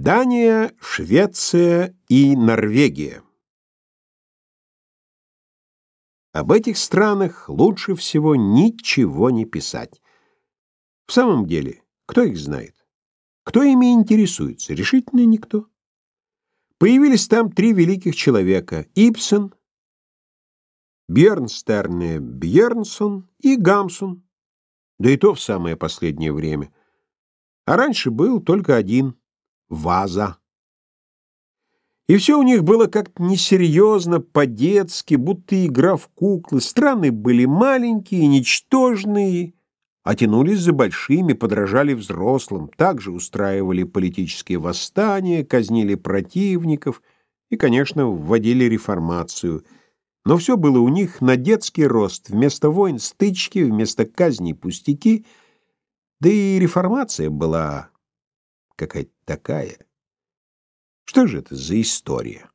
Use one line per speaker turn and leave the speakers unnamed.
Дания, Швеция и Норвегия. Об этих странах лучше всего ничего не писать. В самом деле, кто их знает? Кто ими интересуется? Решительно никто. Появились там три великих человека — Ипсен, Бьернстерне Бьернсон и Гамсун, да и то в самое последнее время. А раньше был только один — Ваза. И все у них было как-то несерьезно, по-детски, будто игра в куклы. Страны были маленькие, ничтожные, а тянулись за большими, подражали взрослым, также устраивали политические восстания, казнили противников и, конечно, вводили реформацию. Но все было у них на детский рост, вместо войн стычки, вместо казней пустяки, да и реформация была какая-то такая. Что же это за история?